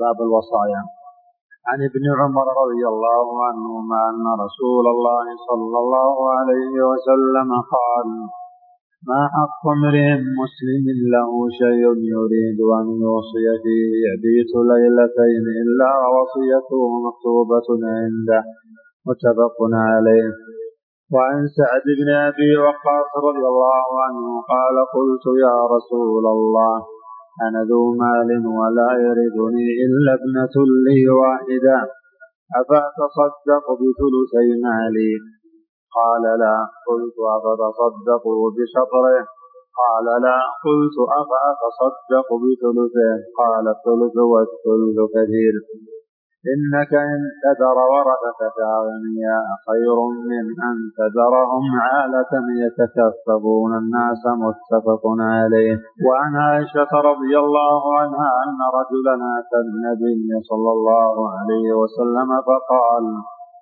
باب الوصايا. عن ابن عمر رضي الله عنهما أن رسول الله صلى الله عليه وسلم قال ما حق امرئ مسلم له شيء يريد أن يوصي فيه يبيت ليلتين إلا وصيته مكتوبة عنده. متفق عليه. وعن سعد بن أبي وقاص رضي الله عنه قال قلت يا رسول الله أنا ذو مال ولا يرثني إلا ابنة لي واحدة. أفأتصدق بثلثي مالي؟ قال لا. قلت أفتصدقوا بشطره. قال لا. قلت أفأتصدق بثلثه؟ قال الثلث والثلث كثير. إنك إن تذر ورثتك أغنياء خير من أن تذرهم عالة يتكففون الناس متفق عليه. وعن عائشة رضي الله عنها أن رجلا أتى النبي صلى الله عليه وسلم فقال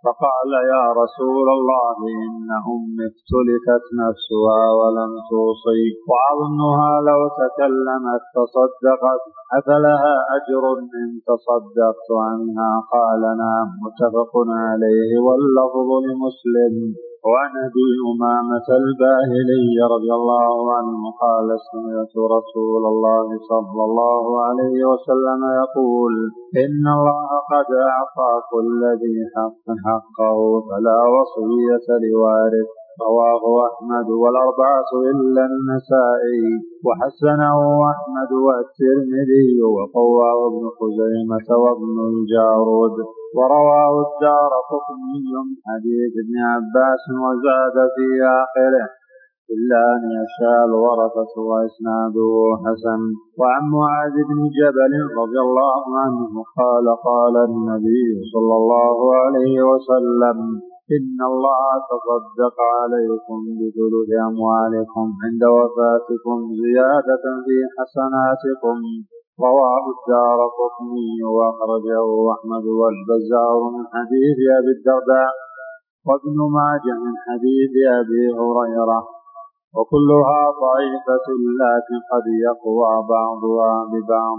فقال يا رسول الله إن أمي اختلفت نفسها ولم توصي. وأظنها لو تكلمت تصدقت أفلها أجر إن تصدقت عنها؟ قال نعم متفق عليه واللفظ لمسلم. وعن أبي أمامة الباهلي رضي الله عنه قال سمعت رسول الله صلى الله عليه وسلم يقول إن الله قد أعطى كل ذي حق حقه فلا وصية لوارث. رواه أحمد والأربعة إلا النسائي وحسنه أحمد والترمذي وقواه ابن خزيمة وابن الجارود. ورواه الدار قطني حديث ابن عباس وزاد في آخره. إلا أن يشاء الورثة وإسناده حسن. وعن معاذ بن جبل رضي الله عنه قال قال النبي صلى الله عليه وسلم إن الله تصدق عليكم بثلث أموالكم عند وفاتكم زيادة في حسناتكم. رواه الدار قطني وأخرجه أحمد والبزار من حديث أبي الدرداء وابن ماجه من حديث أبي هريرة. وكلها ضعيفة لكن قد يقوى بعضها ببعض.